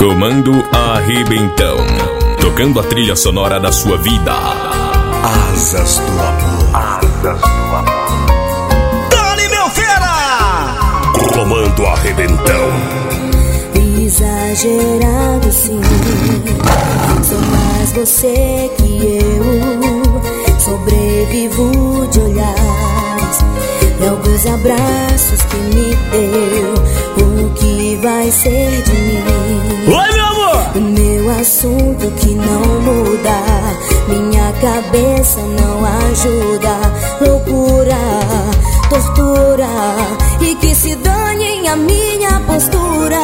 Comando Arrebentão. Tocando a trilha sonora da sua vida. Asas do amor. Asas do amor. Dani, meu fera! Comando Arrebentão. Exagerado sim. Sou mais você que eu. Sobrevivo de olhares e alguns abraços que me deu. O que vai ser de mim? Oi, meu amor! O meu assunto que não muda, minha cabeça não ajuda. Loucura, tortura e que se dane a minha postura.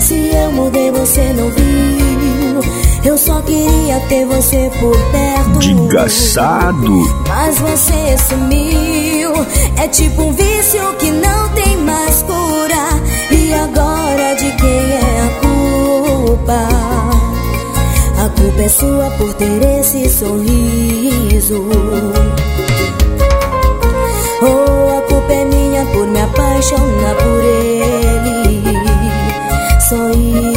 Se eu mudei, você não viu. Eu só queria ter você por perto. Desgraçado. Mas você sumiu. É tipo um vício que não tem mais cura. E agora de quem é a culpa? A culpa é sua por ter esse sorriso. Oh, a culpa é minha por me apaixonar por ele. Só isso.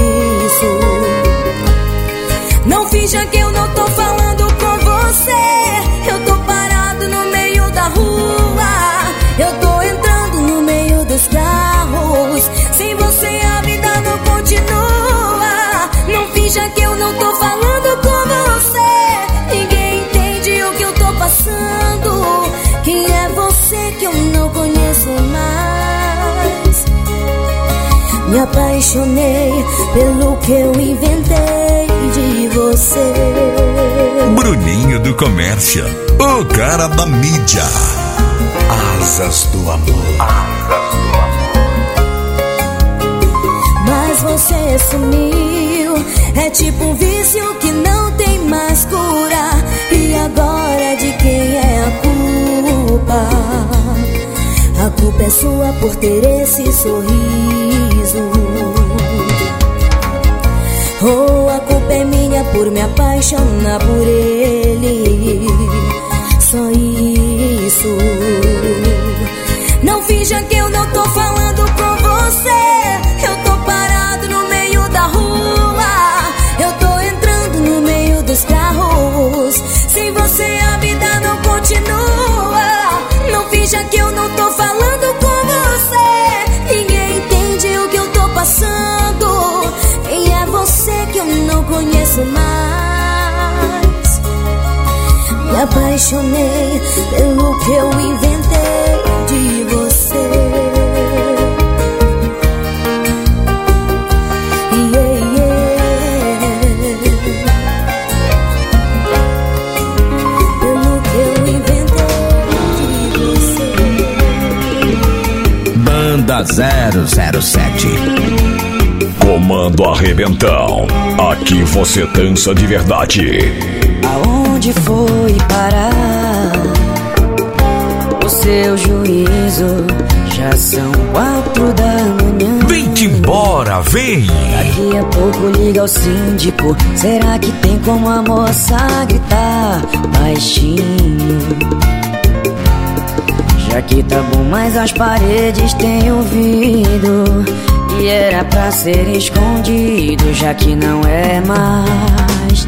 Continua. Não finja que eu não tô falando com você. Ninguém entende o que eu tô passando. Quem é você que eu não conheço mais? Me apaixonei pelo que eu inventei de você. Bruninho do Comércio. O cara da mídia. Asas do amor. Asas sumiu. É tipo um vício que não tem mais cura. E agora de quem é a culpa? A culpa é sua por ter esse sorriso. Oh, a culpa é minha por me apaixonar por ele. Só isso. Não finja que eu não tô apaixonei pelo que eu inventei de você. Yeah. Pelo que eu inventei de você. Banda 007. Comando Arrebentão. Aqui você dança de verdade. Aonde foi parar o seu juízo? Já são quatro da manhã. Vem-te embora, vem. Daqui a pouco liga o síndico. Será que tem como a moça gritar baixinho? Já que tá bom, mas as paredes têm ouvido. E era pra ser escondido, já que não é mais.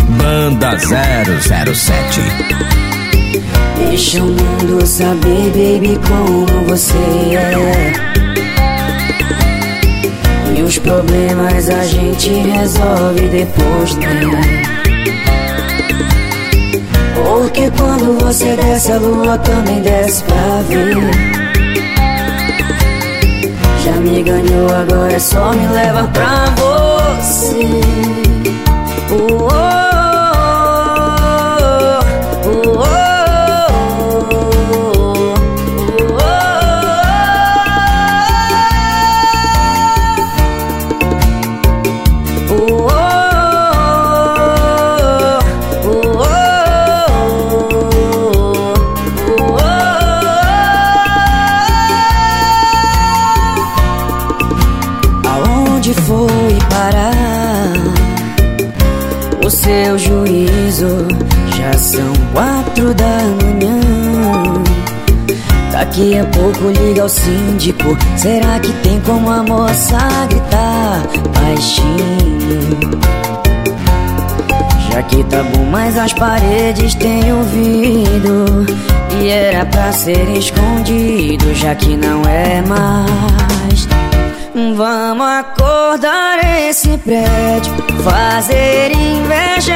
Banda 007. Deixa o mundo saber, baby, como você é. E os problemas a gente resolve depois, né? Porque quando você desce, a lua também desce pra ver. Já me ganhou, agora é só me leva pra você. Oh, pouco liga o síndico. Será que tem como a moça gritar baixinho? Já que tá bom, mas as paredes têm ouvido. E era pra ser escondido, já que não é mais. Vamos acordar esse prédio, fazer inveja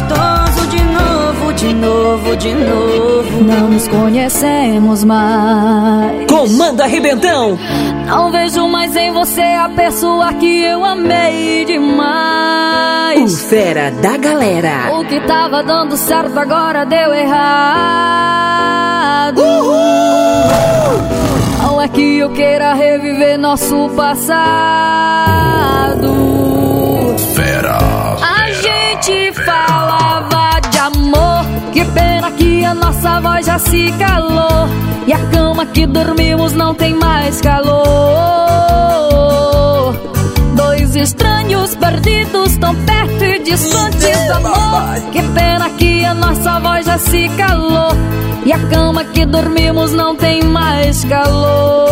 de novo, de novo. Não nos conhecemos mais. Comanda Arrebentão! Não vejo mais em você a pessoa que eu amei O demais. fera da galera. O que tava dando certo agora deu errado. Não é que eu queira reviver nosso passado. Fera. A gente falava de amor. Que pena que a nossa voz já se calou. E a cama que dormimos não tem mais calor. Dois estranhos perdidos tão perto e distantes do amor. Que pena que a nossa voz já se calou. E a cama que dormimos não tem mais calor.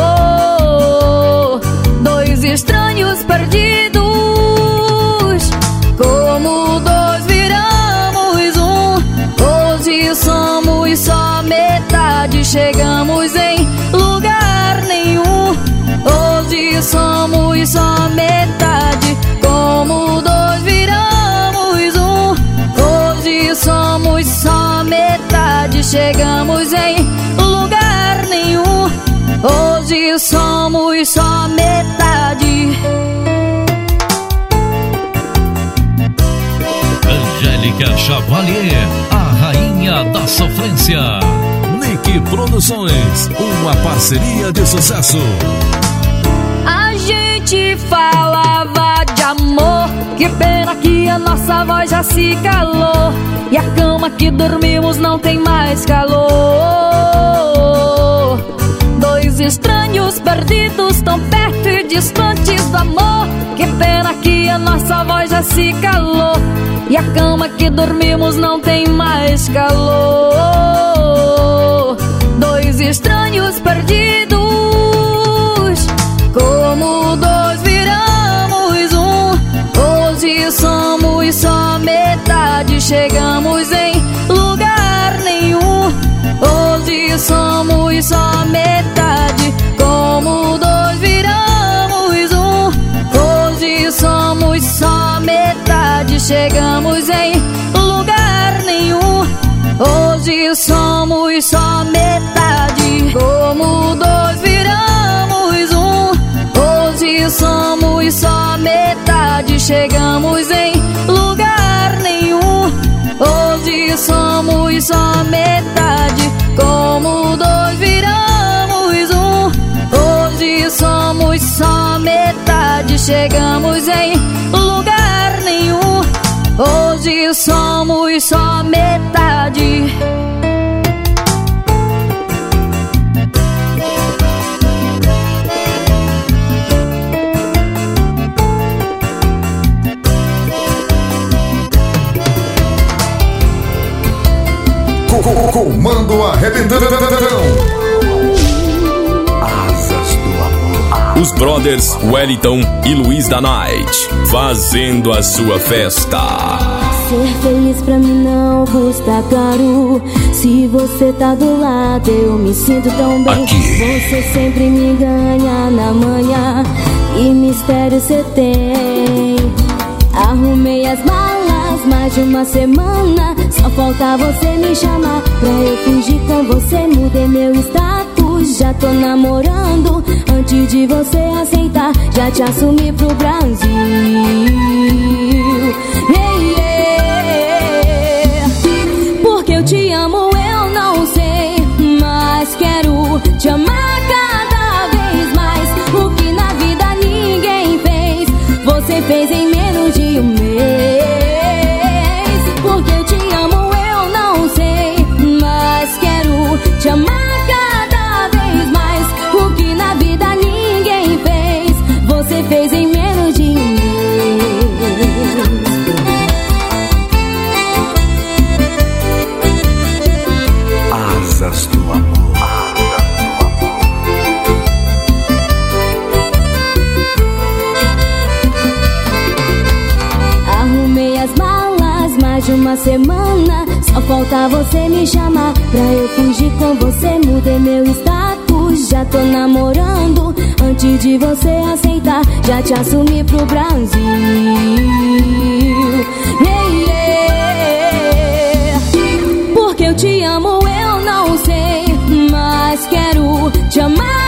Dois estranhos perdidos. Como dois Chegamos em lugar nenhum. Hoje somos só metade. Como dois viramos um. Hoje somos só metade. Chegamos em lugar nenhum. Hoje somos só metade. Angélica Chavalier, a rainha da sofrência. Nick Produções, uma parceria de sucesso. A gente falava de amor. Que pena que a nossa voz já se calou. E a cama que dormimos não tem mais calor. Dois estranhos perdidos tão perto e distantes do amor. Que pena que a nossa voz já se calou. E a cama que dormimos não tem mais calor. Estranhos perdidos. Como dois viramos um. Hoje somos só metade. Chegamos em lugar nenhum. Hoje somos só metade. Como dois viramos um. Hoje somos só metade. Chegamos em lugar. Hoje somos só metade. Como dois viramos um. Hoje somos só metade. Chegamos em lugar nenhum. Hoje somos só metade. Como dois viramos um. Hoje somos só metade. Chegamos em lugar nenhum. Hoje somos só metade. Co- co- Comando Arrebentão. Os brothers Wellington e Luiz da Night, fazendo a sua festa. Ser feliz pra mim não custa caro. Se você tá do lado, eu me sinto tão bem. Aqui. Você sempre me ganha na manhã. Que mistério você tem? Arrumei as malas mais de uma semana. Só falta você me chamar pra eu fingir com você. Mudei meu já tô namorando. Antes de você aceitar, já te assumi pro Brasil. Yeah, yeah. Porque eu te amo, eu não sei, mas quero te amar uma semana. Só falta você me chamar pra eu fugir com você. Mudei meu status, já tô namorando. Antes de você aceitar, já te assumi pro Brasil. Yeah, yeah. Porque eu te amo, eu não sei, mas quero te amar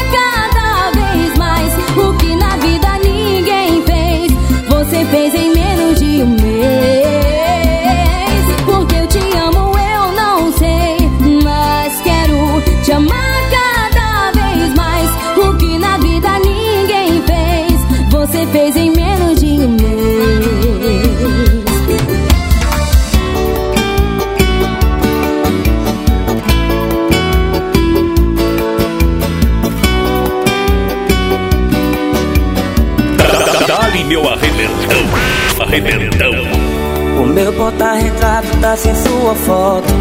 Dá-lhe meu arrebentão, arrebentão. O meu porta-retrato tá sem sua foto.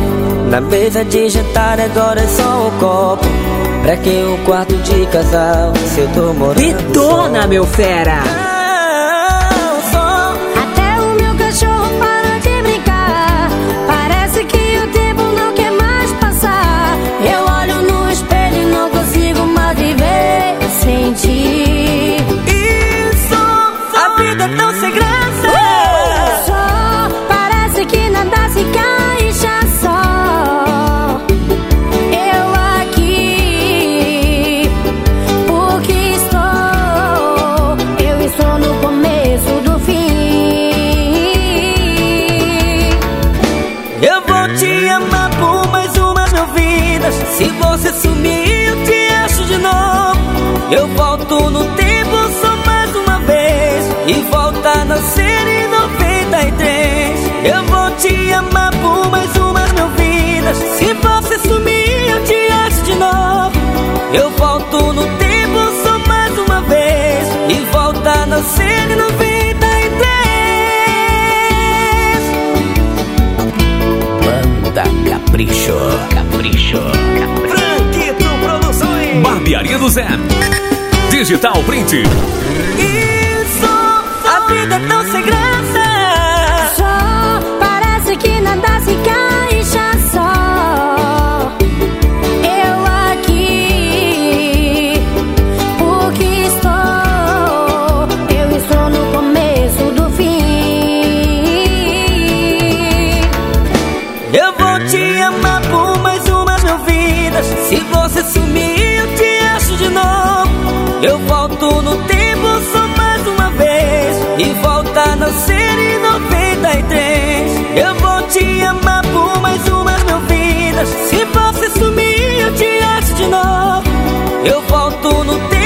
Na mesa de jantar agora é só um copo. Pra que o quarto de casal se eu tô morando Detona, meu fera! Eu volto no tempo só mais uma vez. E volta a nascer em 93. Eu vou te amar por mais umas mil vidas. Se você sumir, eu te acho de novo. Eu volto no tempo só mais uma vez. E volta a nascer em 93. Banda Capricho, Capricho, Produções. Barbearia do Zé. Digital Print. Isso, a vida é tão amar por mais umas mil vidas. Se você sumir, eu te acho de novo. Eu volto no tempo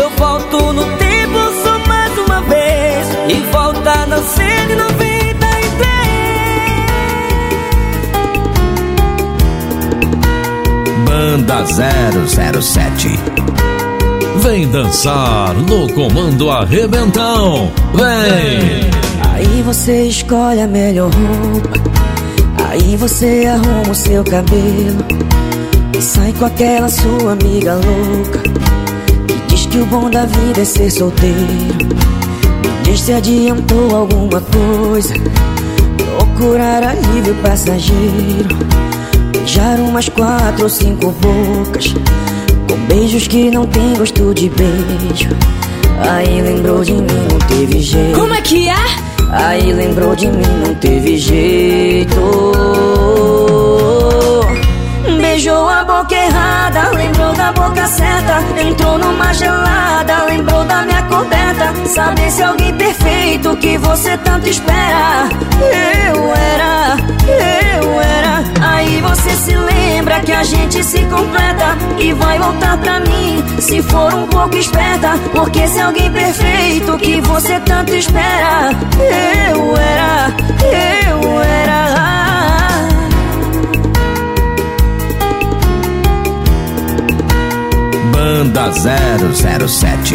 Eu volto no tempo só mais uma vez. E volta a nascer em 93. Banda 007. Vem dançar no comando arrebentão. Vem! Aí você escolhe a melhor roupa. Aí você arruma o seu cabelo. E sai com aquela sua amiga louca. Que o bom da vida é ser solteiro. Me diz se adiantou alguma coisa. Procurar alívio passageiro. Beijar umas quatro ou cinco bocas. Com beijos que não tem gosto de beijo. Aí lembrou de mim, não teve jeito. Como é que é? Aí lembrou de mim, não teve jeito. Beijou a boca errada, lembrou da boca certa. Entrou numa gelada, lembrou da minha coberta. Saber se alguém perfeito que você tanto espera. Eu era, eu era. Aí você se lembra que a gente se completa e vai voltar pra mim se for um pouco esperta. Porque se alguém perfeito que você tanto espera, eu era, eu era. Banda 007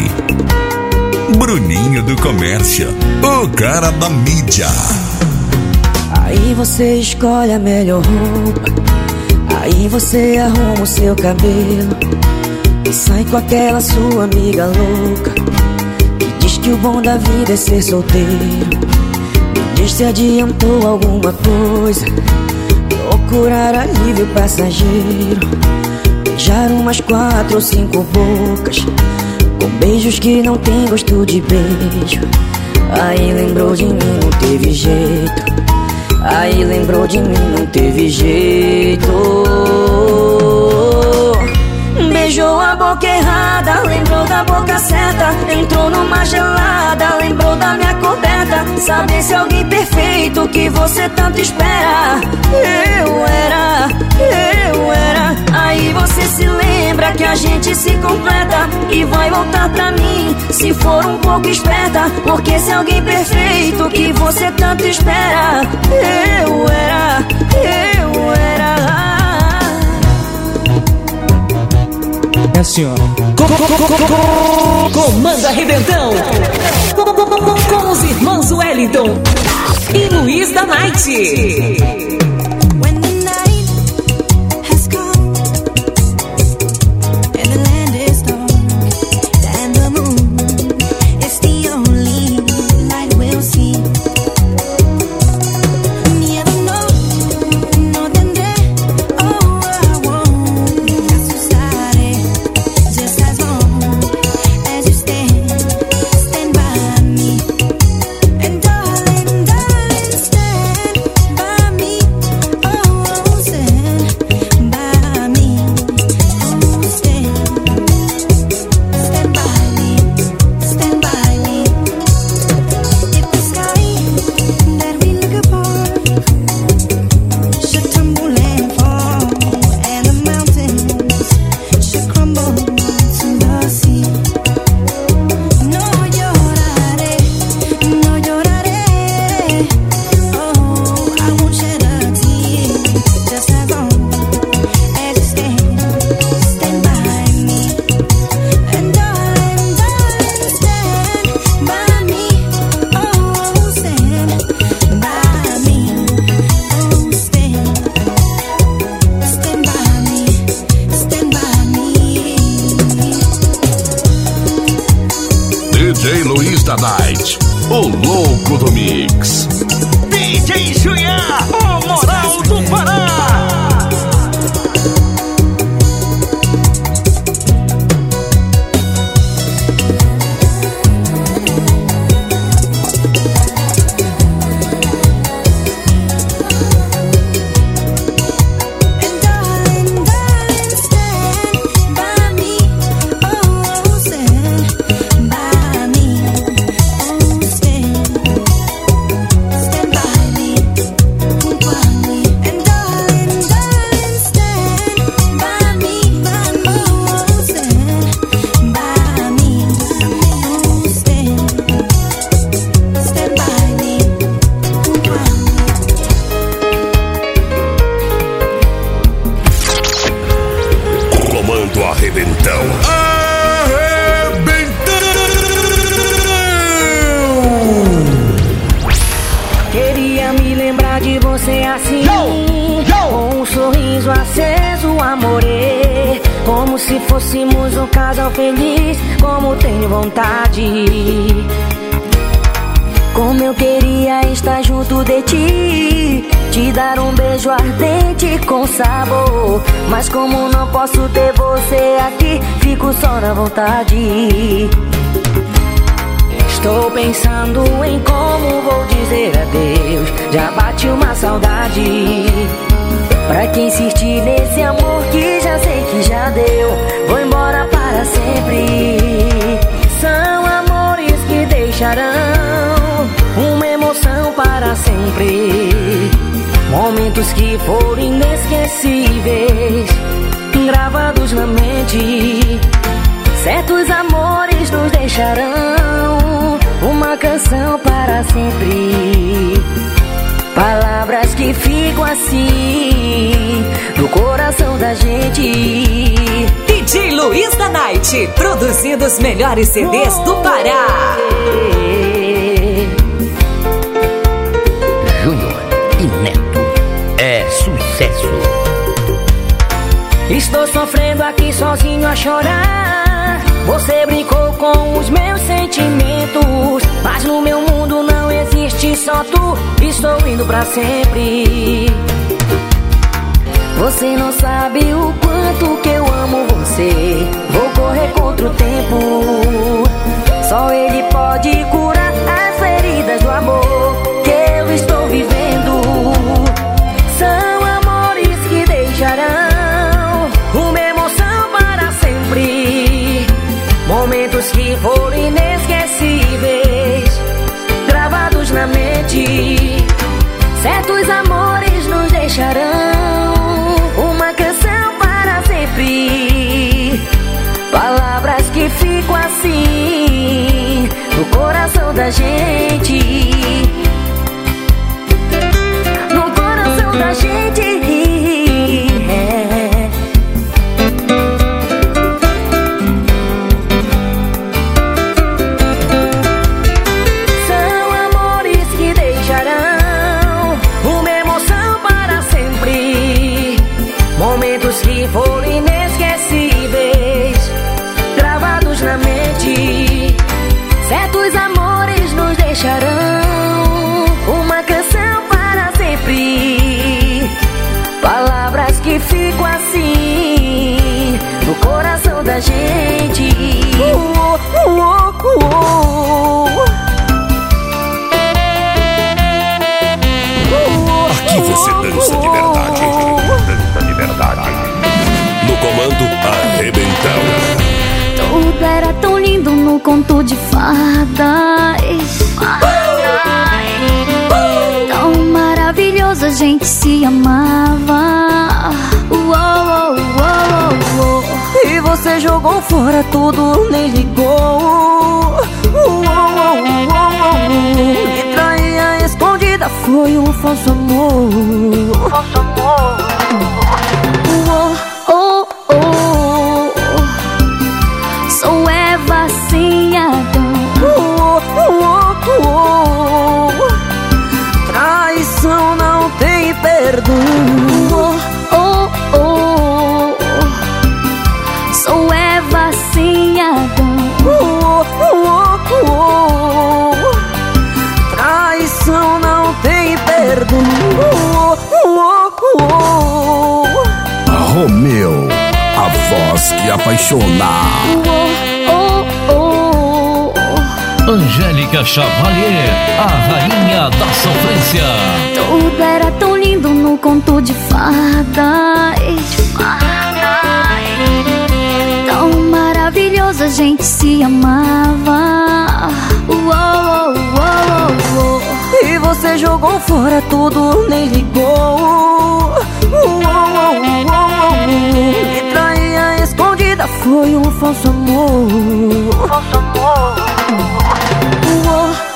Bruninho do Comércio, o cara da mídia. Aí você escolhe a melhor roupa. Aí você arruma o seu cabelo. E sai com aquela sua amiga louca. Que diz que o bom da vida é ser solteiro. Me diz se adiantou alguma coisa. Procurar alívio passageiro. Beijar umas quatro ou cinco bocas. Com beijos que não tem gosto de beijo. Aí lembrou de mim, não teve jeito. Aí lembrou de mim, não teve jeito. Beijou a boca errada, lembrou da boca certa. Entrou numa gelada, lembrou da minha coberta. Saber se alguém perfeito que você tanto espera. Eu era, eu era. Aí você se lembra que a gente se completa e vai voltar pra mim se for um pouco esperta. Porque se alguém perfeito que você tanto espera, eu era, eu era. É assim, ó. Comanda Rebentão. Com os irmãos Wellington e Luiz da Night. DJ Luiz da Night, produzindo os melhores CDs do Pará. Júnior e Neto é sucesso. Estou sofrendo aqui sozinho a chorar. Você brincou com os meus sentimentos Mas no meu mundo não existe só tu Estou indo pra sempre Você não sabe o quanto que eu amo você. Vou correr contra o tempo. Só ele pode curar as feridas do amor Que eu estou vivendo. São amores que deixarão Uma emoção para sempre. Momentos que foram da gente. Conto de fadas. Tão maravilhoso, a gente se amava. Uou, uou, uou. E você jogou fora tudo, nem ligou. Me traía escondida, foi um falso amor. Falso amor. Voz que apaixona. Oh, oh, oh. Angélica Chavalier, a rainha da sofrência. Tudo era tão lindo no conto de fadas. Tão maravilhoso, a gente se amava. Uou, uou, uou, uou. E você jogou fora tudo, nem ligou. Uou, uou, uou, uou. Me traía escondida, foi um falso amor. Falso amor. Uou, oh,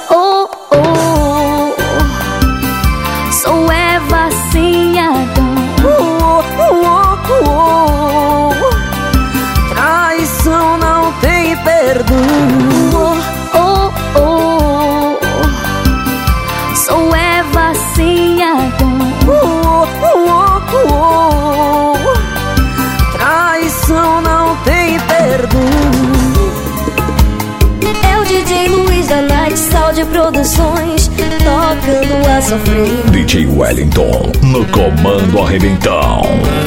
sofrer. DJ Wellington no comando arrebentão.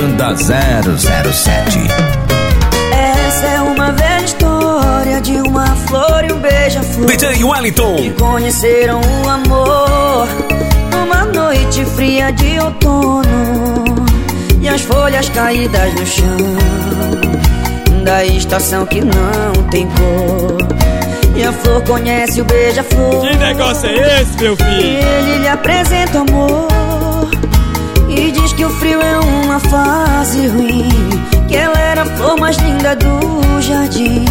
Banda 007. Essa é uma velha história de uma flor e um beija-flor. DJ Wellington. Que conheceram o amor numa noite fria de outono. E as folhas caídas no chão da estação que não tem cor. E a flor conhece o beija-flor. Que negócio é esse, meu filho? Ele lhe apresenta o amor e diz que o frio é uma fase ruim. Que ela era a flor mais linda do jardim,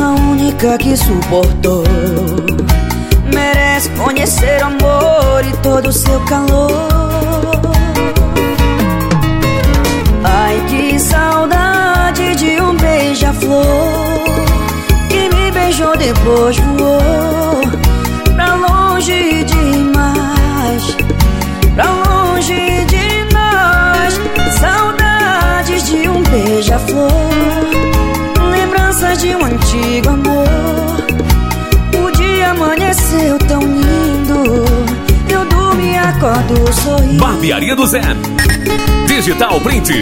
a única que suportou. Merece conhecer o amor e todo o seu calor. Ai, que saudade de um beija-flor beijou depois voou pra longe demais, pra longe de nós. Saudades de um beija-flor, lembranças de um antigo amor. O dia amanheceu tão lindo, eu durmo e acordo sorrindo. Barbearia do Zé. Digital Print.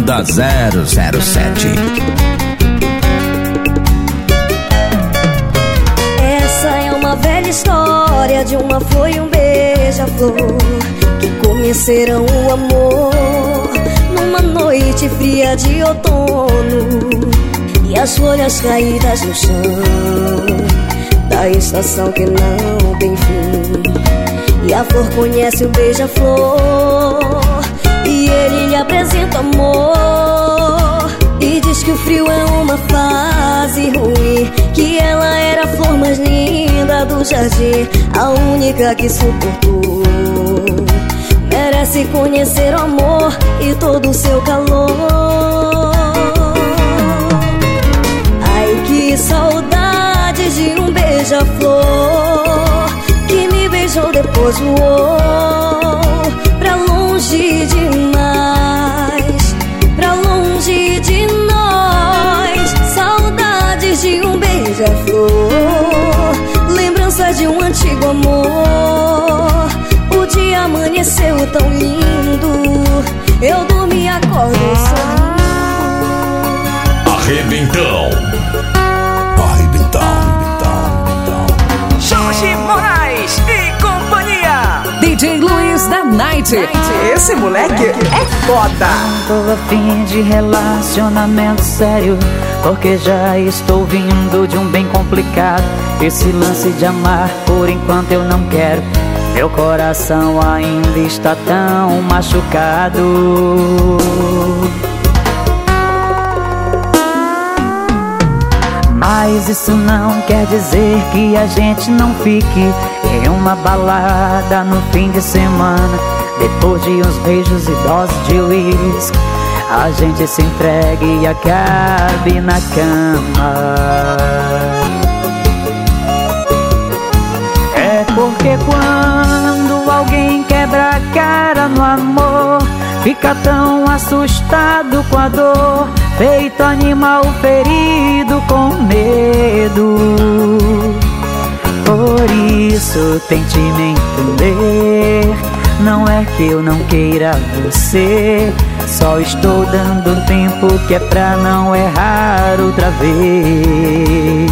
Banda 007. Essa é uma velha história de uma flor e um beija-flor que conheceram o amor numa noite fria de outono e as folhas caídas no chão da estação que não tem fim. E a flor conhece o beija-flor apresenta amor e diz que o frio é uma fase ruim, que ela era a flor mais linda do jardim, a única que suportou. Merece conhecer o amor e todo o seu calor. Ai, que saudade de um beija-flor que me beijou depois voou pra longe demais, beija-flor, lembrança de um antigo amor. O dia amanheceu tão lindo, eu dormi acordo sorrindo. Night. Esse moleque é foda. Tô afim de relacionamento sério Porque já estou vindo de um bem complicado Esse lance de amar por enquanto eu não quero Meu coração ainda está tão machucado Mas isso não quer dizer que a gente não fique uma balada no fim de semana. Depois de uns beijos e doses de uísque, a gente se entregue e acabe na cama. É porque quando alguém quebra a cara no amor, fica tão assustado com a dor, feito animal ferido com medo. Por isso tente me entender. Não é que eu não queira você, só estou dando tempo que é pra não errar outra vez.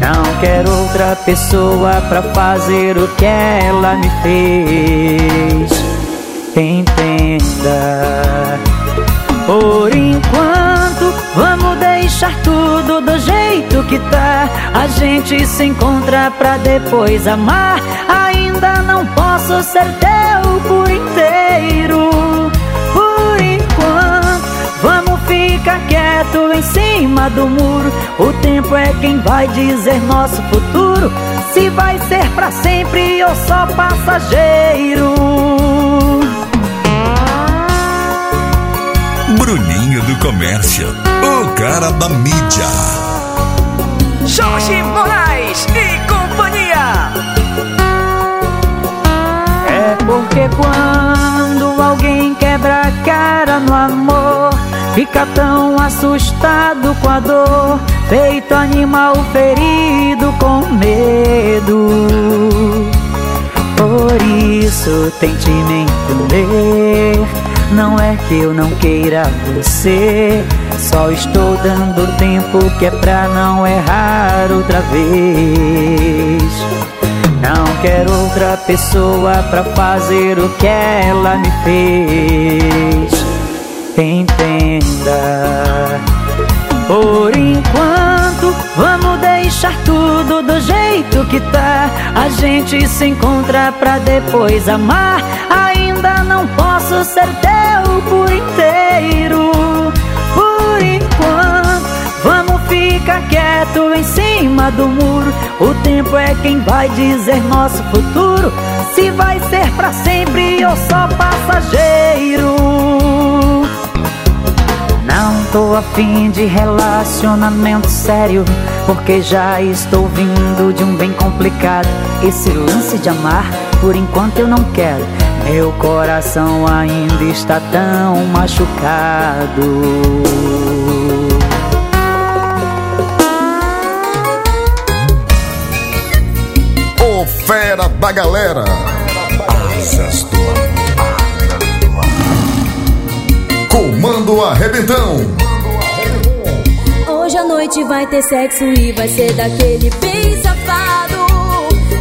Não quero outra pessoa pra fazer o que ela me fez. Entenda. Por enquanto, vamos deixar tudo do jeito que tá. A gente se encontra pra depois amar. Ainda não posso ser teu por inteiro. Por enquanto, vamos ficar quieto em cima do muro. O tempo é quem vai dizer nosso futuro. Se vai ser pra sempre ou só passageiro. Bruninho do Comércio, o cara da mídia. Jorge Moraes e companhia. É porque quando alguém quebra a cara no amor, fica tão assustado com a dor, feito animal ferido com medo. Por isso tente me entender. Não é que eu não queira você, só estou dando tempo que é pra não errar outra vez. Não quero outra pessoa pra fazer o que ela me fez. Entenda. Por enquanto, vamos deixar tudo do jeito que tá. A gente se encontra pra depois amar. Ainda não posso ser teu por inteiro. Quieto em cima do muro. O tempo é quem vai dizer nosso futuro. Se vai ser pra sempre ou só passageiro. Não tô afim de relacionamento sério Porque já estou vindo de um bem complicado Esse lance de amar, por enquanto eu não quero Meu coração ainda está tão machucado Fera da galera Asas do Comando Arrebentão. Hoje à noite vai ter sexo e vai ser daquele bem safado.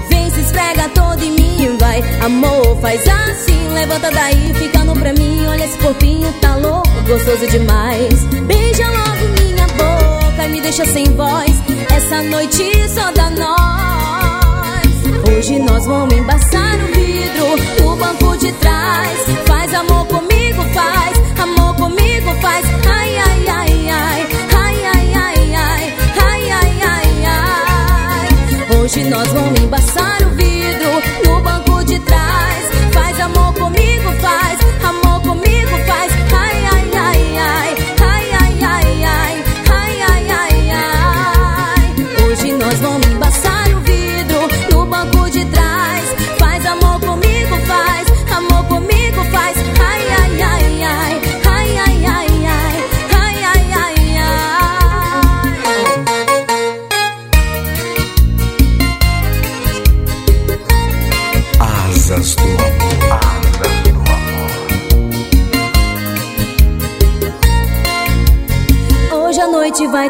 Vem, se esfrega todo em mim, vai. Amor, faz assim, levanta daí, ficando pra mim. Olha esse corpinho, tá louco, gostoso demais. Beija logo minha boca e me deixa sem voz. Essa noite só dá nós. Hoje nós vamos embaçar no vidro, no banco de trás. Faz amor comigo, faz. Amor comigo faz. Ai ai ai ai. Ai ai ai ai. Ai ai ai ai. Hoje nós vamos embaçar o vidro. No banco de trás Faz amor comigo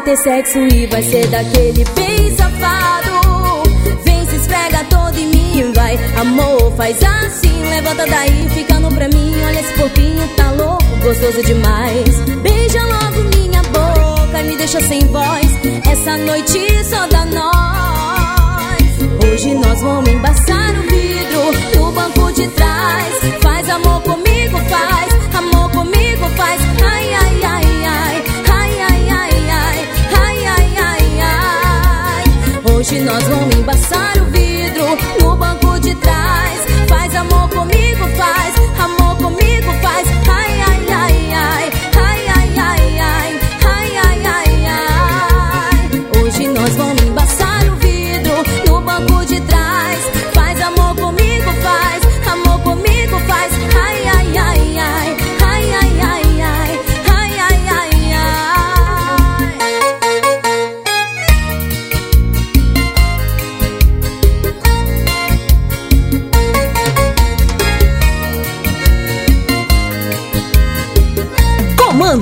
vai ter sexo e vai ser daquele bem safado. Vem, se esfrega todo em mim, vai. Amor, faz assim, levanta daí, ficando pra mim. Olha esse corpinho, tá louco, gostoso demais. Beija logo minha boca, me deixa sem voz. Essa noite só dá nós. Hoje nós vamos embaçar o vidro no banco de trás. Faz amor comigo, nós vamos embaçar o vidro no banco de trás. Faz amor comigo,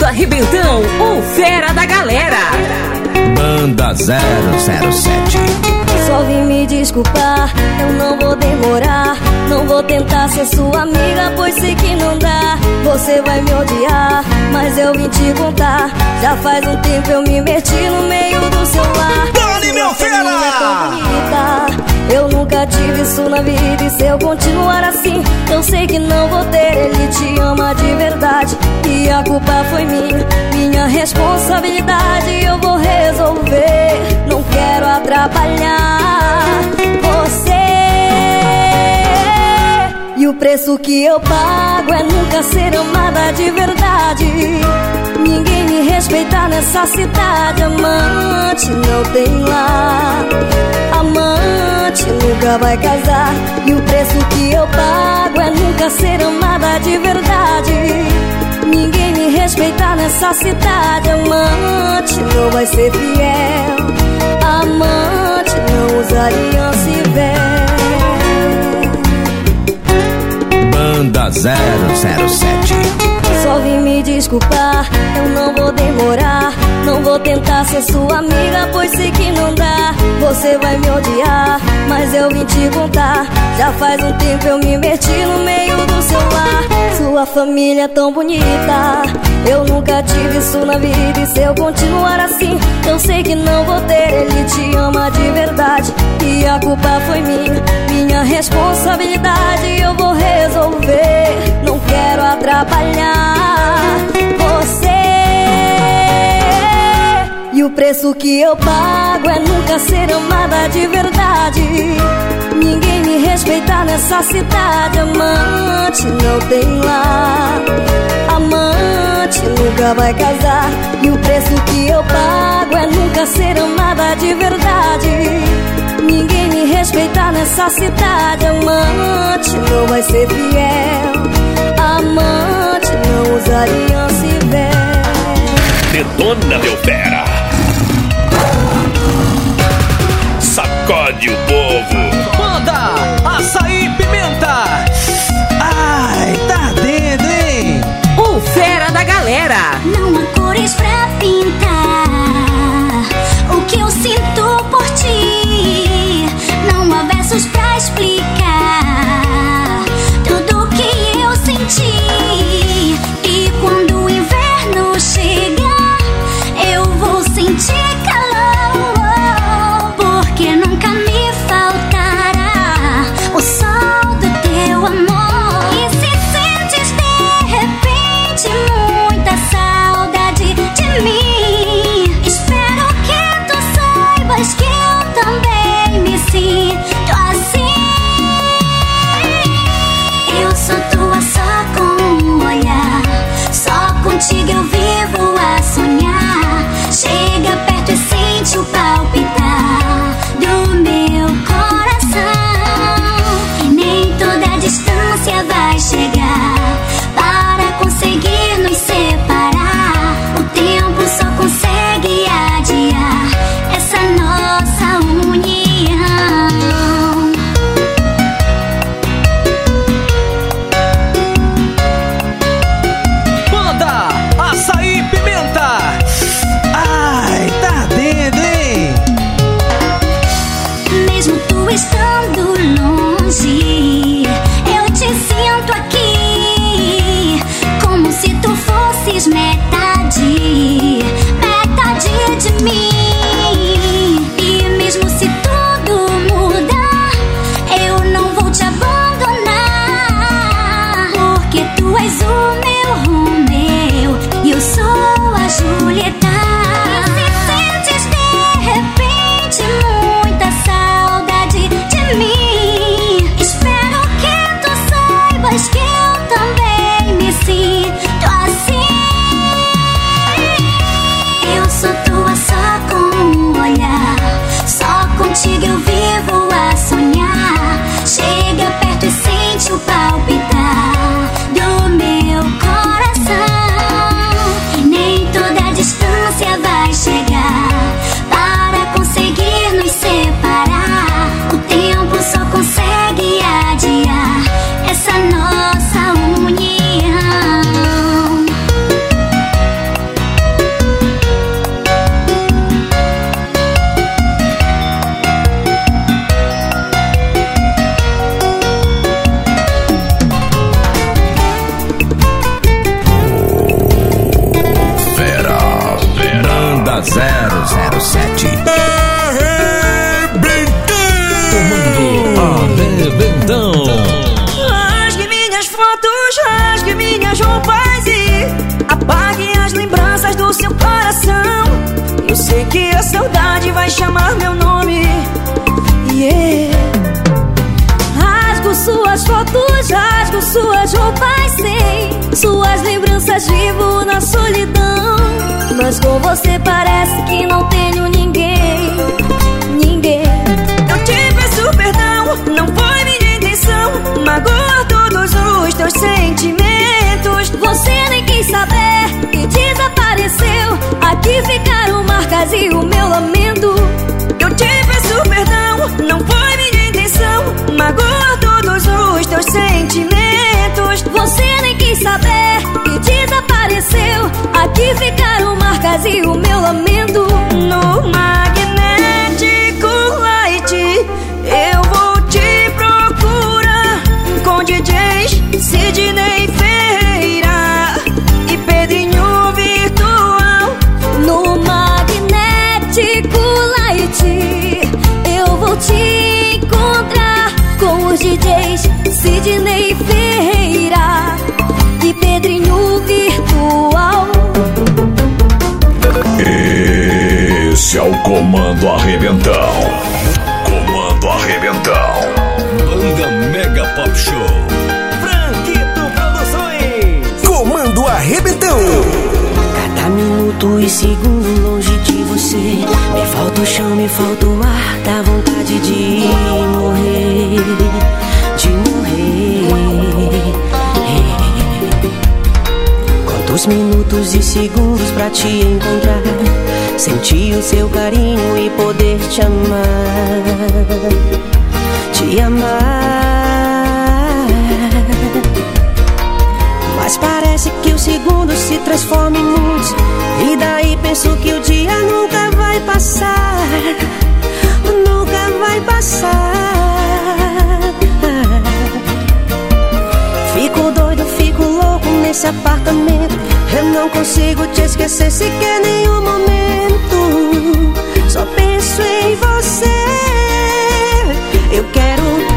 Arrebentão, o fera da galera. Banda 007 Só vim me desculpar, eu não vou demorar. Não vou tentar ser sua amiga, pois sei que não dá. Você vai me odiar, mas eu vim te contar. Já faz um tempo eu me meti no meio do seu lar. Dani, meu fera! Eu nunca tive isso na vida e se eu continuar assim, eu sei que não vou ter. Ele te ama de verdade e a culpa foi minha, minha responsabilidade. Eu vou resolver, não quero atrapalhar você o preço que eu pago é nunca ser amada de verdade. Ninguém me respeitar nessa cidade. Amante não tem lá. Amante nunca vai casar. E o preço que eu pago é nunca ser amada de verdade. Ninguém me respeitar nessa cidade. Amante não vai ser fiel. Amante não usa aliança e véu. Banda 007. Só vim me desculpar, eu não vou demorar. Não vou tentar ser sua amiga, pois sei que não dá. Você vai me odiar, mas eu vim te contar. Já faz um tempo eu me meti no meio do seu lar. Sua família é tão bonita. Eu nunca tive isso na vida e se eu continuar assim Eu sei que não vou ter, ele te ama de verdade E a culpa foi minha, minha responsabilidade Eu vou resolver, não quero atrapalhar você. E o preço que eu pago é nunca ser amada de verdade. Ninguém me respeitar nessa cidade. Amante não tem lá. Amante nunca vai casar. E o preço que eu pago é nunca ser amada de verdade. Ninguém me respeitar nessa cidade. Amante não vai ser fiel. Amante não usaria se ver. véu. Detona, meu pera. YouTube. Comando Arrebentão. Comando Arrebentão. Banda Mega Pop Show. Franquito Produções. Comando Arrebentão. Cada minuto e segundo longe de você Me falta o chão, me falta o ar Dá vontade de morrer De morrer Quantos minutos e segundos pra te encontrar Sentir o seu carinho e poder te amar Te amar. Mas parece que os segundos se transformam em muitos E daí penso que o dia nunca vai passar Nunca vai passar nesse apartamento. Eu não consigo te esquecer sequer nenhum momento. Só penso em você. Eu quero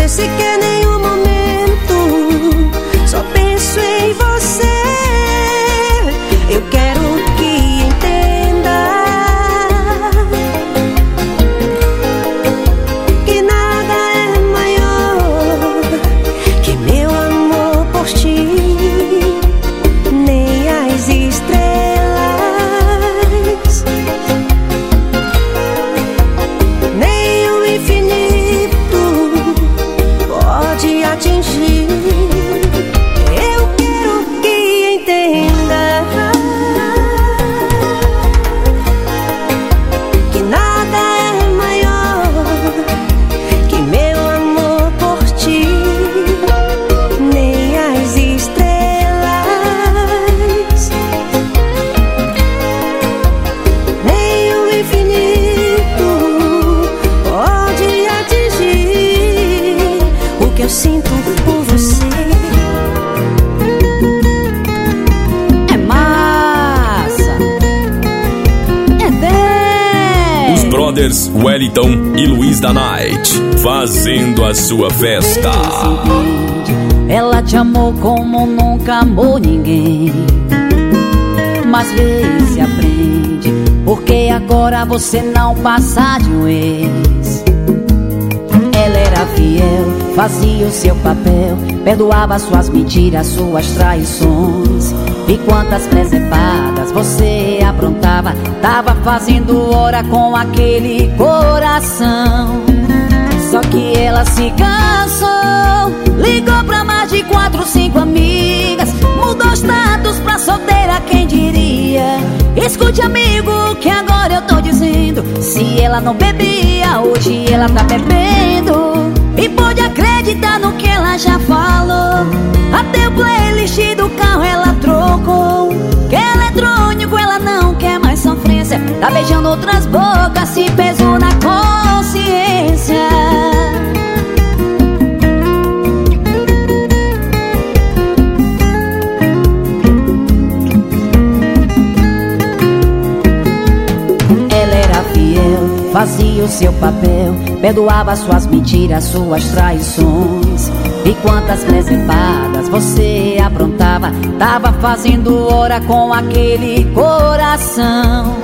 te esquecer sequer Wellington e Luiz da Night. Fazendo a sua festa. Ela te amou como nunca amou ninguém. Mas vê se aprende. Porque agora você não passa de um ex. Ela era fiel, fazia o seu papel, perdoava suas mentiras, suas traições. E quantas presepadas você aprontava, tava fazendo hora com aquele coração. Só que ela se cansou, ligou pra mais de quatro, cinco amigas, mudou status pra solteira, quem diria? Escute, amigo, que agora eu tô dizendo. ela não bebia, hoje ela tá bebendo. E pode acreditar no que ela já falou. Até o playlist do carro ela trocou. Que eletrônico ela não quer mais sofrência. Tá beijando outras bocas, se peso na consciência. fazia o seu papel, perdoava suas mentiras, suas traições. E quantas preservadas você aprontava, tava fazendo hora com aquele coração.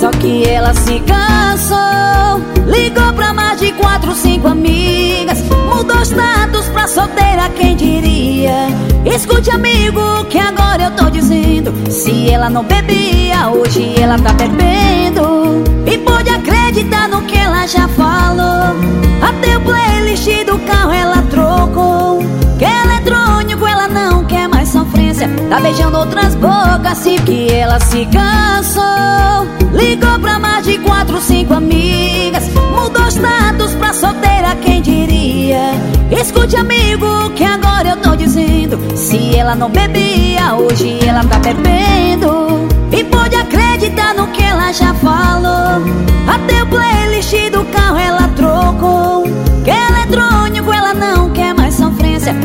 Só que ela se cansou, ligou pra mais de quatro, cinco amigas, mudou status pra solteira, quem diria? Escute, amigo, que agora eu tô dizendo: se ela não bebia, hoje ela tá bebendo. E pode acreditar ela já falou. Até o playlist do carro ela trocou. Que eletrônico ela não quer mais sofrência. Tá beijando outras bocas, sim, que ela se cansou. Ligou pra mais de quatro, cinco amigas. Mudou status pra solteira, quem diria? Escute, amigo, que agora eu tô dizendo. Se ela não bebia, hoje ela tá bebendo. E pode acreditar no que ela já falou.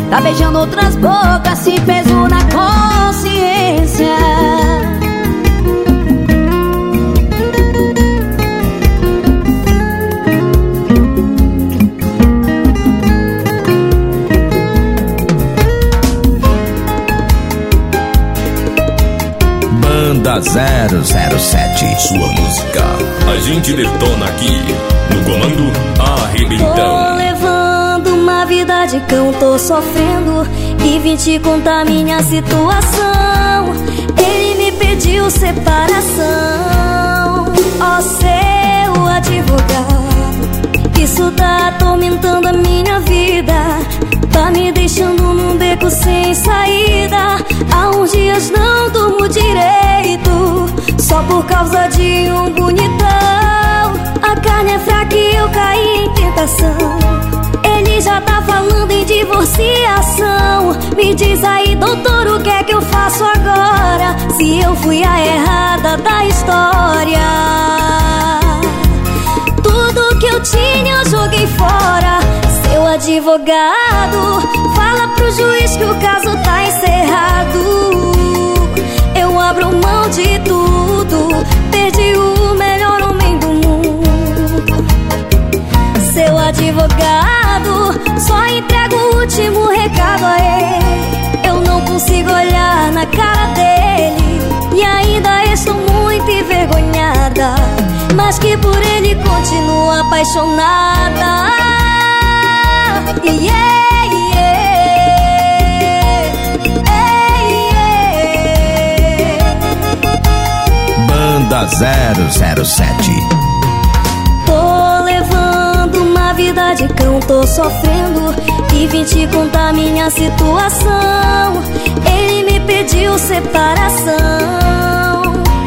Tá beijando outras bocas, se peso na consciência. Banda 007 Sua música A gente detona aqui No comando Arrebentão de cão Tô sofrendo E vim te contar minha situação. Ele me pediu separação. Ó seu advogado Isso tá atormentando a minha vida. Tá me deixando num beco sem saída. Há uns dias não durmo direito Só por causa de um bonitão. A carne é fraca e eu caí em tentação Já tá falando em divorciação Me diz aí, doutor, o que é que eu faço agora? Se eu fui a errada da história Tudo que eu tinha eu joguei fora seu advogado fala pro juiz que o caso tá encerrado. Eu abro mão de tudo, perdi o advogado só entrega o último recado a ele. Eu não consigo olhar na cara dele e ainda estou muito envergonhada. Mas que por ele continuo apaixonada. Yeah, Banda 007 tô sofrendo E vim te contar minha situação. Ele me pediu separação.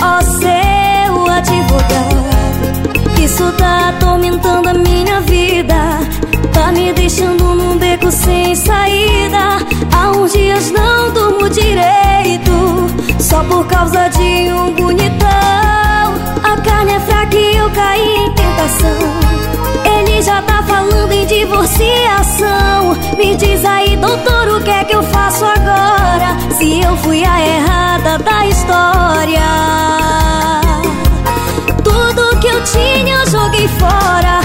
Ó seu advogado Isso tá atormentando a minha vida. Tá me deixando num beco sem saída. Há uns dias não durmo direito Só por causa de um bonitão. A carne é fraca e eu caí em tentação falando em divorciação Me diz aí, doutor, o que é que eu faço agora? Se eu fui a errada da história Tudo que eu tinha eu joguei fora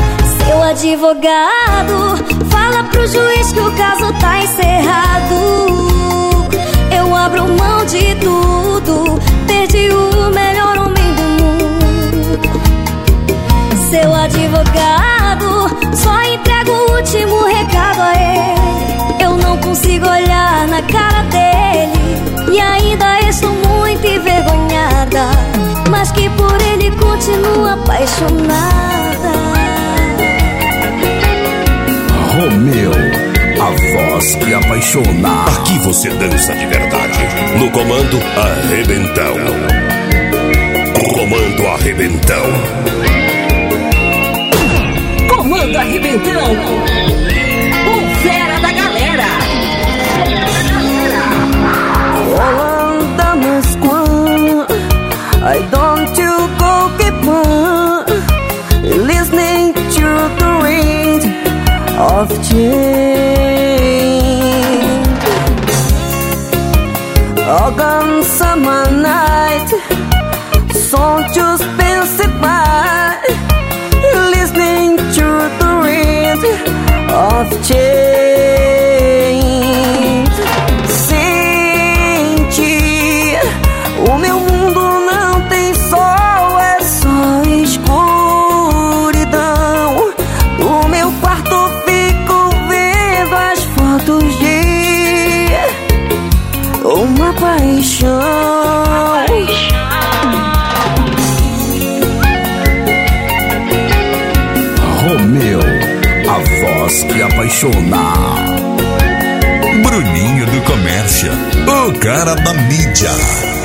seu advogado fala pro juiz que o caso tá encerrado. Eu abro mão de tudo, perdi o melhor Seu advogado só entrega o último recado a ele. Eu não consigo olhar na cara dele e ainda estou muito envergonhada. Mas que por ele continuo apaixonada. Romeu, a voz que apaixona. Aqui você dança de verdade. No comando Arrebentão. Comando Arrebentão. Arrebentão, o fera da galera. Holanda Moscou, I don't you go keep on listening to the wind of change. Organ summon. change. voz que apaixona. Bruninho do Comércio, o cara da mídia.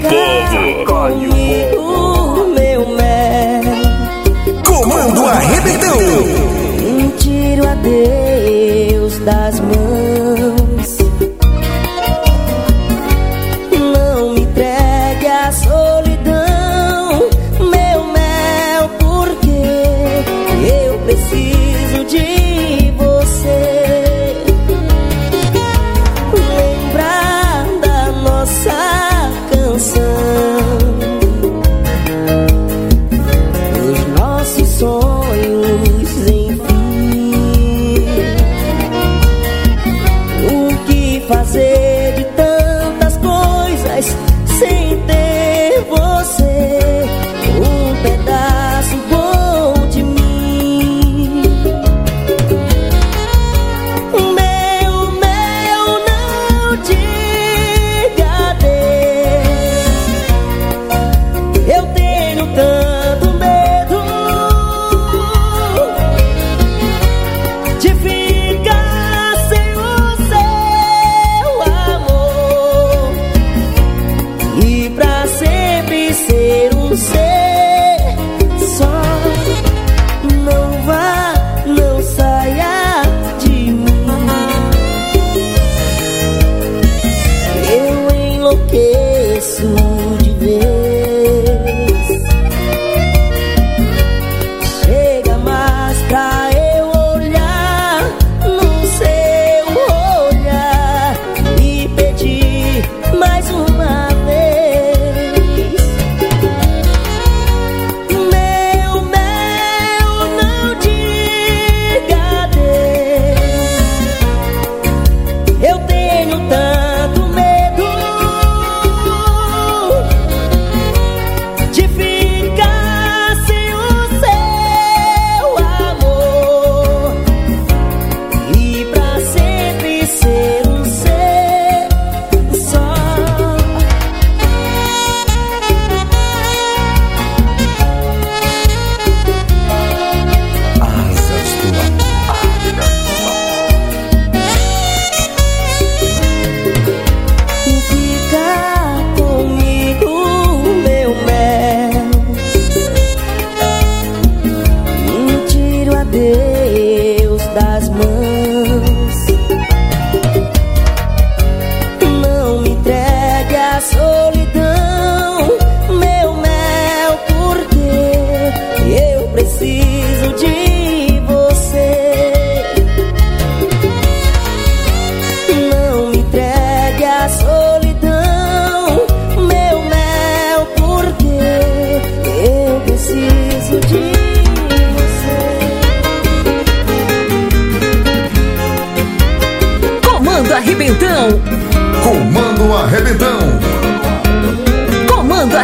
povo. comigo o. Meu mel. Comando arrebentão. Um tiro a Deus das mãos.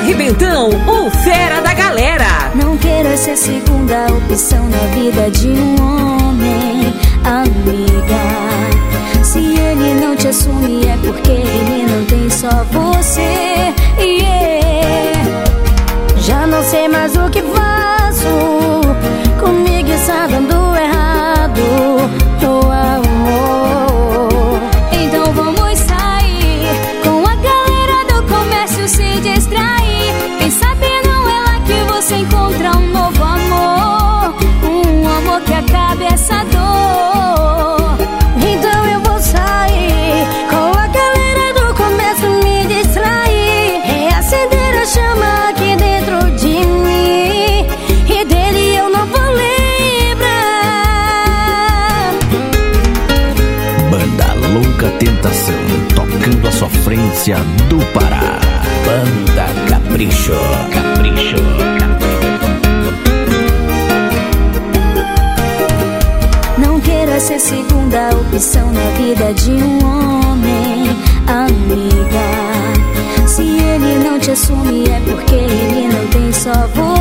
Arrebentão, o fera da galera. Não queira ser segunda opção na vida de um homem, amiga. Se ele não te assume é porque ele não tem só você. Yeah. Já não sei mais o que faço. Sofrência do Pará. Banda Capricho. Capricho. Não queira ser segunda opção na vida de um homem, amiga. Se ele não te assume é porque ele não tem só você.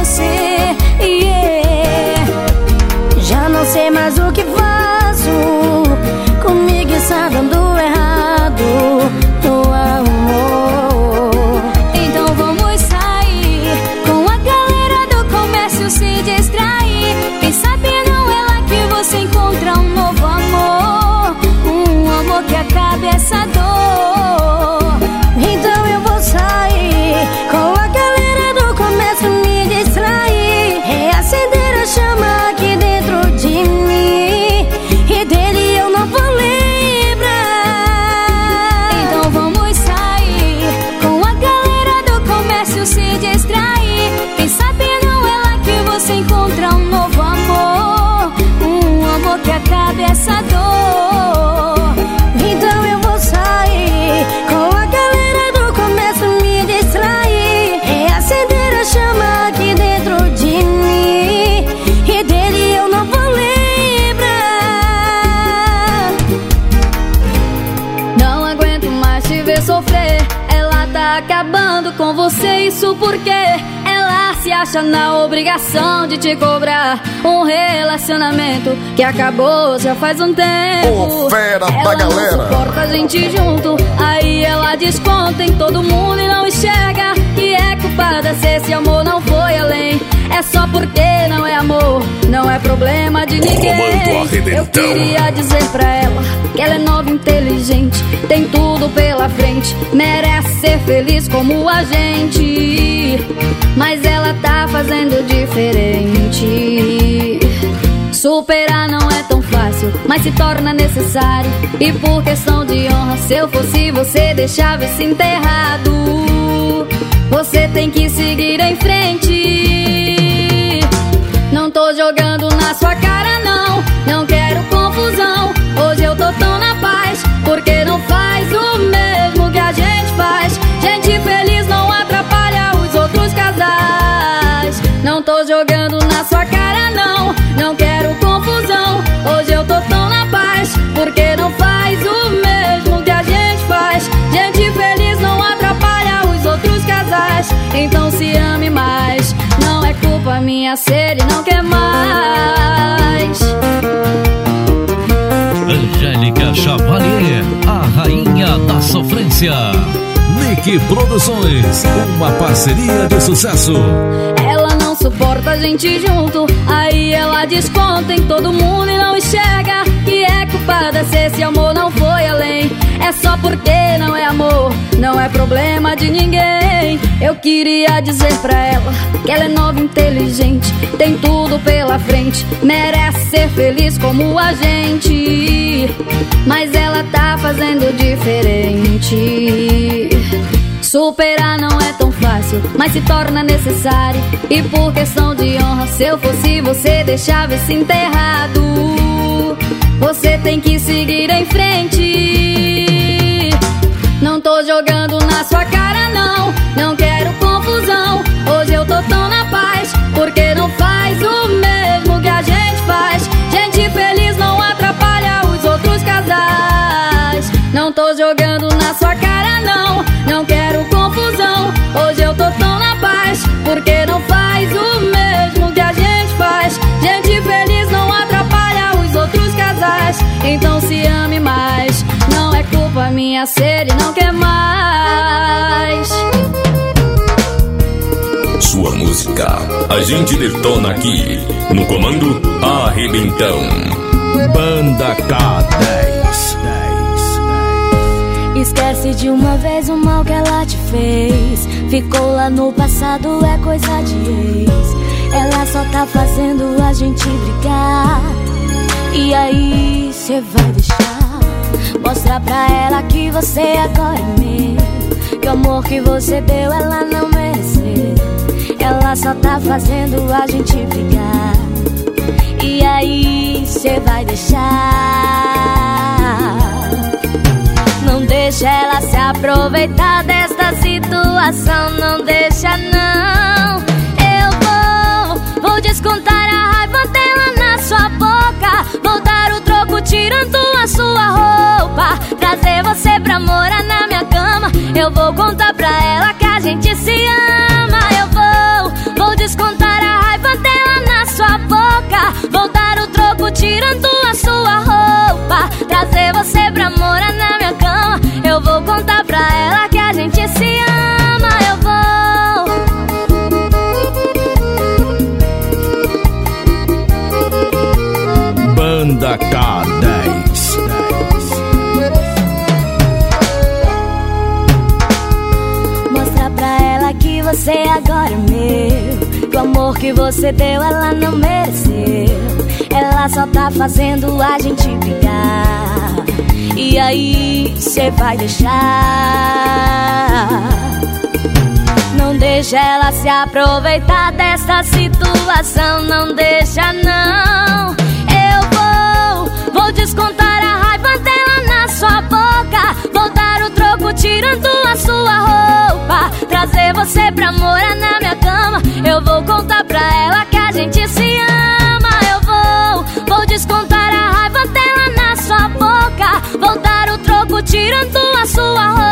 Ver sofrer. Ela tá acabando com você, isso porque ela se acha na obrigação de te cobrar um relacionamento que acabou já faz um tempo. Ô, fera da ela galera. Não suporta a gente junto, aí ela desconta em todo mundo e não enxerga que é culpada se esse amor não foi além. É só porque não é amor, não é problema de ninguém. Eu queria dizer pra ela que ela é nova, inteligente, tem tudo pela frente, merece ser feliz como a gente. Mas ela tá fazendo diferente. Superar não é tão fácil, mas se torna necessário. E por questão de honra, se eu fosse você, deixava esse enterrado. Você tem que seguir em frente. Culpa minha se ele não quer mais. Angélica Chavalier, a rainha da sofrência. Nick Produções, uma parceria de sucesso. Ela não suporta a gente junto. Aí ela desconta em todo mundo e não enxerga que é culpada se esse amor não foi além. É só porque não é amor, não é problema de ninguém. Eu queria dizer pra ela que ela é nova, inteligente, tem tudo pela frente, merece ser feliz como a gente. Mas ela tá fazendo diferente. Superar não é tão fácil, mas se torna necessário. E por questão de honra, se eu fosse você, deixava esse enterrado. Você tem que seguir em frente. Não tô jogando na sua cara, não. Não minha sede não quer mais. Sua música, a gente detona aqui. No comando, Arrebentão. Banda K10. Esquece de uma vez o mal que ela te fez. Ficou lá no passado, é coisa de ex. Ela só tá fazendo a gente brigar. E aí, cê vai deixar? Mostrar pra ela que você agora é meu. Que o amor que você deu, ela não mereceu. Ela só tá fazendo a gente brigar. E aí, cê vai deixar? Não deixa ela se aproveitar desta situação, não deixa não. Eu vou, vou descontar a raiva dela na sua boca. Vou dar o tirando a sua roupa. Trazer você pra morar na minha cama. Eu vou contar pra ela que a gente se ama. Eu vou, vou descontar a raiva dela na sua boca. Vou dar o troco tirando a sua roupa. Trazer você pra morar na minha cama. Eu vou contar pra ela que a gente se ama. Que você deu, ela não mereceu. Ela só tá fazendo a gente brigar. E aí, cê vai deixar? Não deixa ela se aproveitar dessa situação. Não deixa, não. Eu vou, vou descontar a raiva dela sua boca. Vou dar o troco tirando a sua roupa. Trazer você pra morar na minha cama. Eu vou contar pra ela que a gente se ama. Eu vou, vou descontar a raiva dela na sua boca. Vou dar o troco tirando a sua roupa.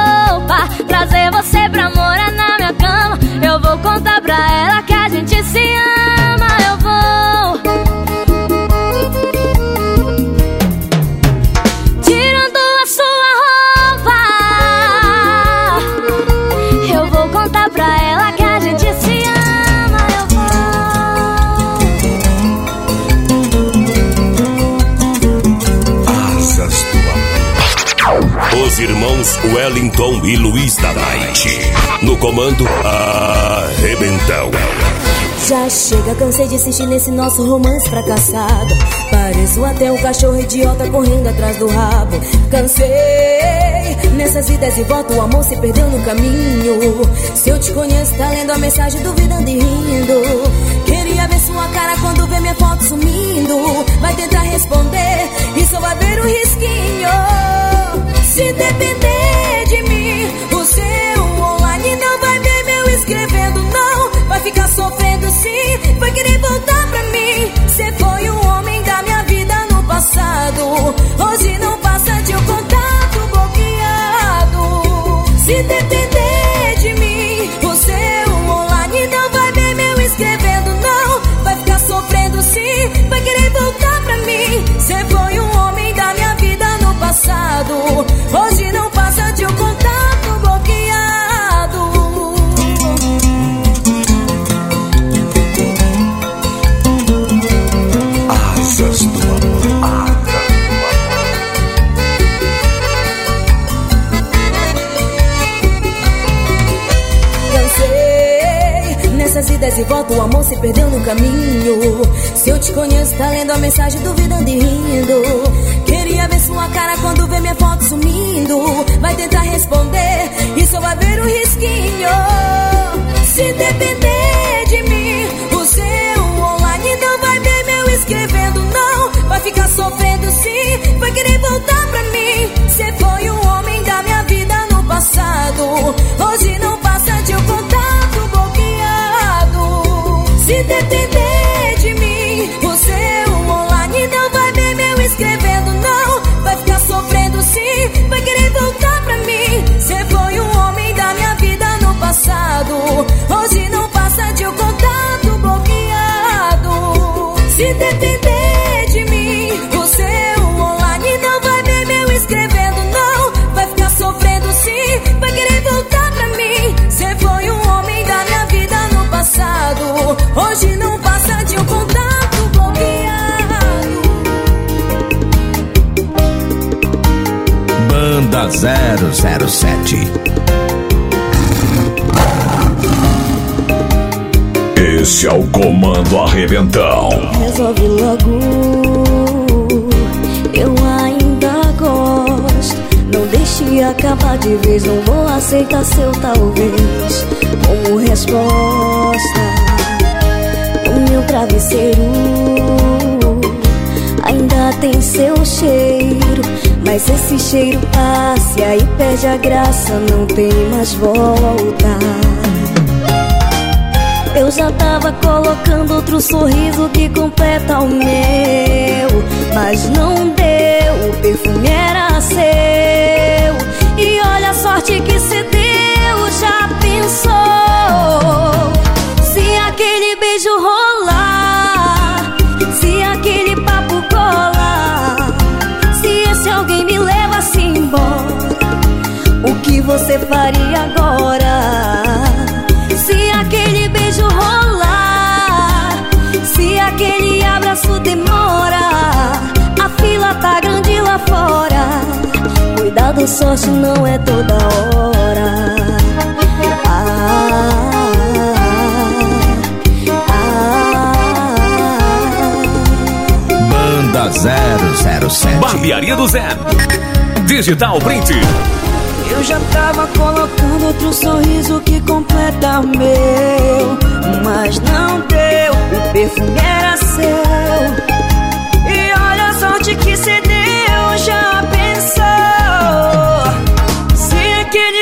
Wellington e Luiz da Night. No comando, Arrebentão. Já chega, cansei de insistir nesse nosso romance fracassado. Pareço até um cachorro idiota correndo atrás do rabo. Cansei nessas idas e volta, o amor se perdeu no caminho. Se eu te conheço, tá lendo a mensagem, duvidando e rindo. Queria ver sua cara quando vê minha foto sumindo. Vai tentar responder e só vai ver o risquinho. Se depender de mim, o seu online não vai ver meu escrevendo, não. Vai ficar sofrendo sim, vai querer voltar pra mim. Você foi o homem da minha vida no passado. E volta, o amor se perdeu no caminho. Se eu te conheço, tá lendo a mensagem, duvidando e rindo. Queria ver sua cara quando vê minha foto sumindo. Vai tentar responder e só vai ver o risquinho. Se depender de mim, o seu online não vai ver meu escrevendo, não. Vai ficar sofrendo sim, vai querer voltar pra mim. Você foi o homem da minha vida no passado. Hoje não Se depender de mim, o seu online não vai ver meu escrevendo, não. Vai ficar sofrendo sim, vai querer voltar pra mim. Você foi o homem da minha vida no passado. Hoje não passa de um contato bloqueado. Se depender Hoje não passa de um contato bloqueado. Banda 007 Esse é o comando arrebentão. Resolve logo, eu ainda gosto. Não deixe acabar de vez, não vou aceitar seu talvez como resposta. Travesseiro ainda tem seu cheiro, mas esse cheiro passa e aí perde a graça, não tem mais volta. Eu já tava colocando outro sorriso que completa o meu Mas não deu, o perfume era seu E olha a sorte que se deu, já pensou Se aquele beijo embora O que você faria agora? Se aquele beijo rolar, se aquele abraço demora, a fila tá grande lá fora. Cuidado, sorte não é toda hora. Ah, Banda 007 Barbearia do Zé. Digital Print. Eu já tava colocando outro sorriso que completa o meu Mas não deu, o perfume era seu E olha a sorte que cê deu, já pensou Se aquele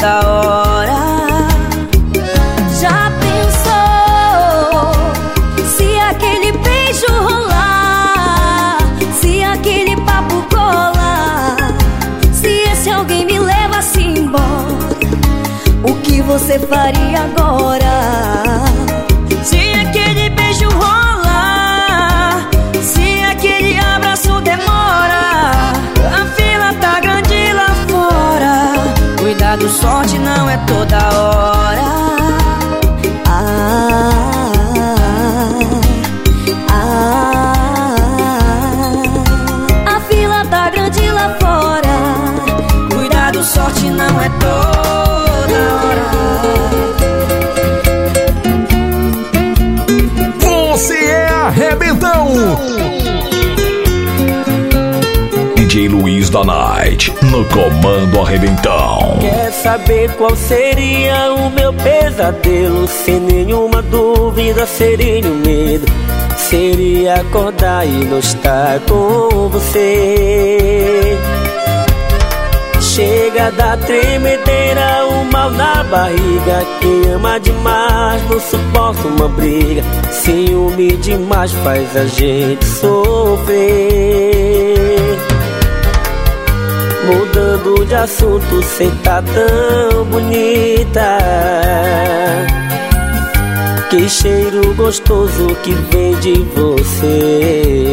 toda hora. Já pensou? Se aquele beijo rolar, se aquele papo colar, se esse alguém me levasse embora. O que você faria agora? Sorte não é toda hora. Ah, ah, a fila tá grande lá fora. Cuidado, sorte não é toda Da Night no comando arrebentão. Quer saber qual seria o meu pesadelo? Sem nenhuma dúvida seria o medo. Seria acordar e não estar com você. Chega da tremedeira, o mal na barriga. Quem ama demais não suporta uma briga. Ciúme demais faz a gente sofrer. Mudando de assunto, cê tá tão bonita. Que cheiro gostoso que vem de você.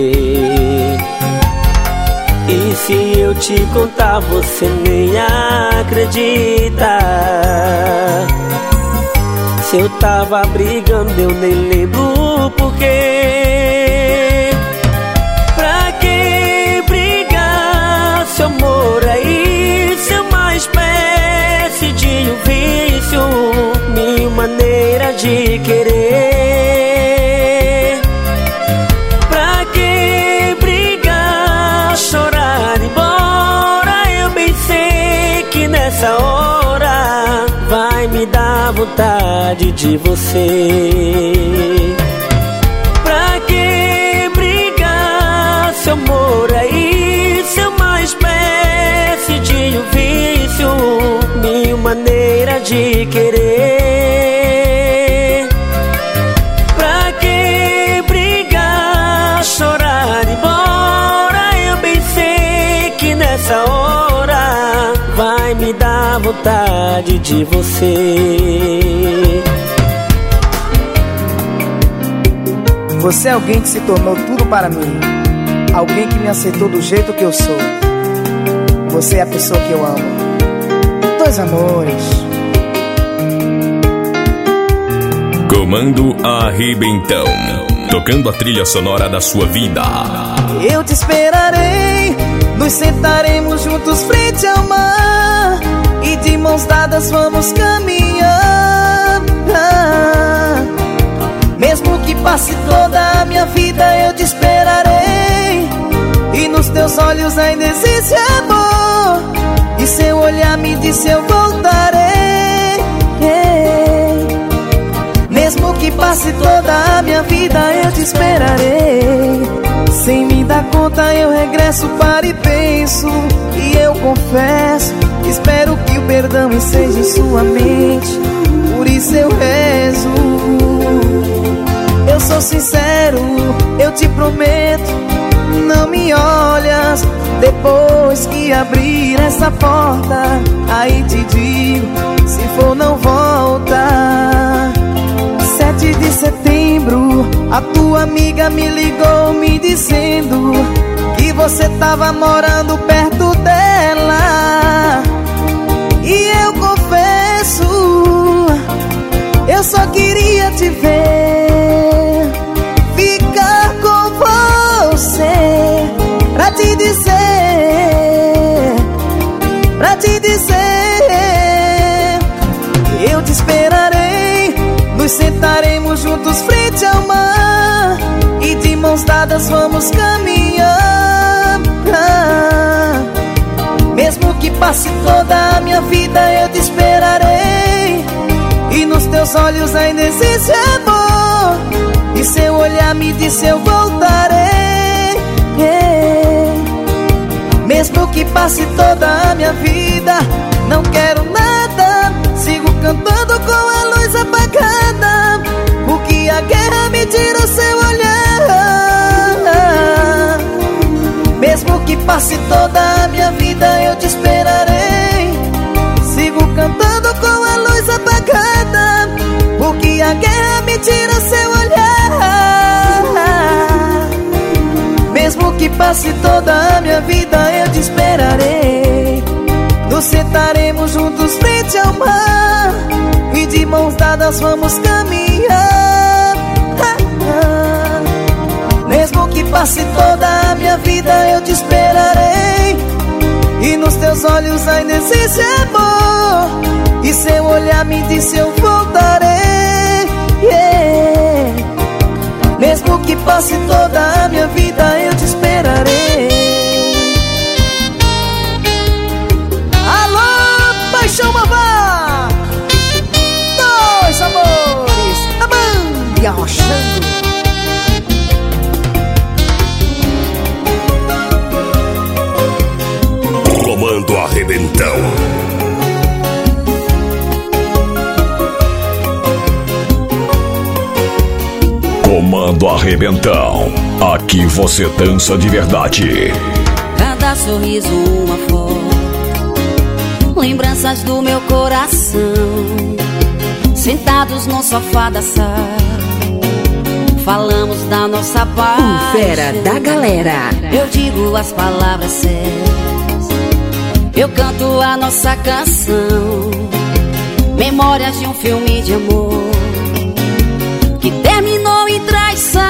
E se eu te contar, você nem acredita. Se eu tava brigando, eu nem lembro porquê. Vício, minha maneira de querer. Pra que brigar, chorar, embora? Eu bem sei que nessa hora vai me dar vontade de você. De querer. Pra que brigar, chorar, embora? Eu bem sei vai me dar vontade de você. Você é alguém que se tornou tudo para mim. Alguém que me aceitou do jeito que eu sou. Você é a pessoa que eu amo. Dois amores. Comando Arrebentão. Tocando a trilha sonora da sua vida. Eu te esperarei. Nos sentaremos juntos frente ao mar. E de mãos dadas vamos caminhar. Mesmo que passe toda a minha vida, eu te esperarei. E nos teus olhos ainda existe amor. E seu olhar me disse eu voltarei. Passe toda a minha vida, eu te esperarei. Sem me dar conta, eu regresso para e penso. E eu confesso, espero que o perdão esteja em sua mente. Por isso eu rezo. Eu sou sincero, eu te prometo. Não me olhas depois que abrir essa porta. Aí te digo: a tua amiga me ligou me dizendo que você tava morando perto dela. E eu confesso, eu só queria te ver, ficar com você, pra te dizer, pra te dizer, eu te esperarei, nos sentaremos juntos frente ao mar e de mãos dadas vamos caminhar. Mesmo que passe toda a minha vida, eu te esperarei. E nos teus olhos ainda existe amor. E seu olhar me disse eu voltarei. Mesmo que passe toda a minha vida, não quero nada. Sigo cantando apagada. Porque a guerra me tira o seu olhar. Mesmo que passe toda a minha vida, eu te esperarei. Sigo cantando com a luz apagada. Porque a guerra me tira o seu olhar. Mesmo que passe toda a minha vida, eu te esperarei. Nos sentaremos juntos frente ao mar. Mãos dadas vamos caminhar. Mesmo que passe toda a minha vida, eu te esperarei. E nos teus olhos ainda existe amor. E seu olhar me disse eu voltarei. Yeah. Mesmo que passe toda a minha vida, eu te esperarei. Arrochando. Comando Arrebentão. Comando Arrebentão. Aqui você dança de verdade. Cada sorriso uma foto Lembranças do meu coração Sentados no sofá da sala Falamos da nossa paz O fera da galera. Eu digo as palavras certas. Eu canto a nossa canção. Memórias de um filme de amor Que terminou em traição.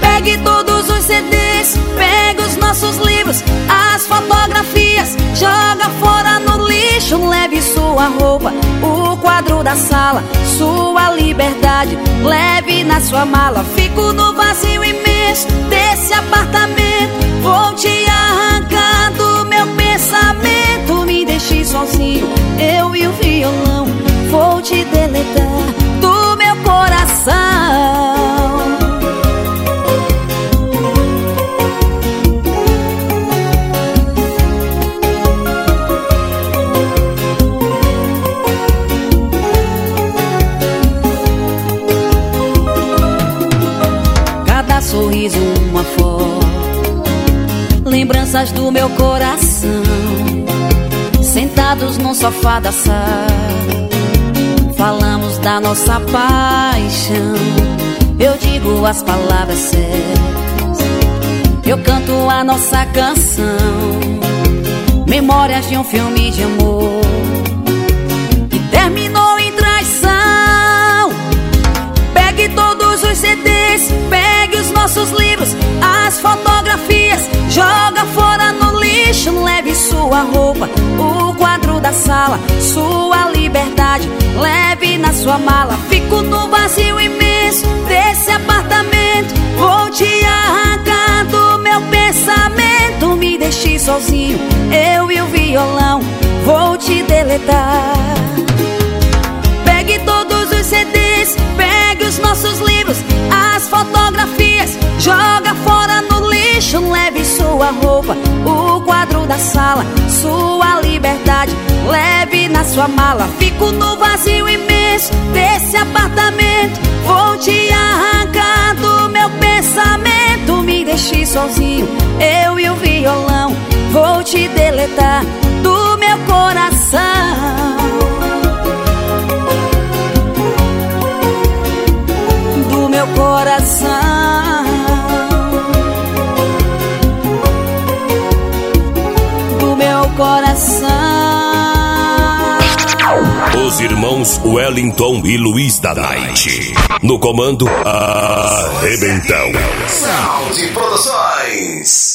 Pegue todos os CDs, pega os nossos livros, as fotografias, joga fora no lixo, leve sua roupa, quadro da sala, sua liberdade, leve na sua mala. Fico no vazio imenso desse apartamento, vou te arrancar do meu pensamento, me deixe sozinho, eu e o violão, vou te deletar do meu coração. Lembranças do meu coração. Sentados no sofá da sala Falamos da nossa paixão. Eu digo as palavras certas. Eu canto a nossa canção. Memórias de um filme de amor Que terminou em traição. Pegue todos os CDs Pegue os nossos livros As fotografias Joga fora no lixo Leve sua roupa O quadro da sala Sua liberdade Leve na sua mala. Fico no vazio imenso Desse apartamento. Vou te arrancar do meu pensamento. Me deixe sozinho Eu e o violão Vou te deletar. Pegue todos os CDs Pegue os nossos livros As fotografias Joga fora Leve sua roupa O quadro da sala Sua liberdade Leve na sua mala. Fico no vazio imenso Desse apartamento. Vou te arrancar do meu pensamento. Me deixe sozinho Eu e o violão. Vou te deletar do meu coração. Do meu coração coração Os irmãos Wellington e Luiz da Night. No comando, Arrebentão. Sound Produções.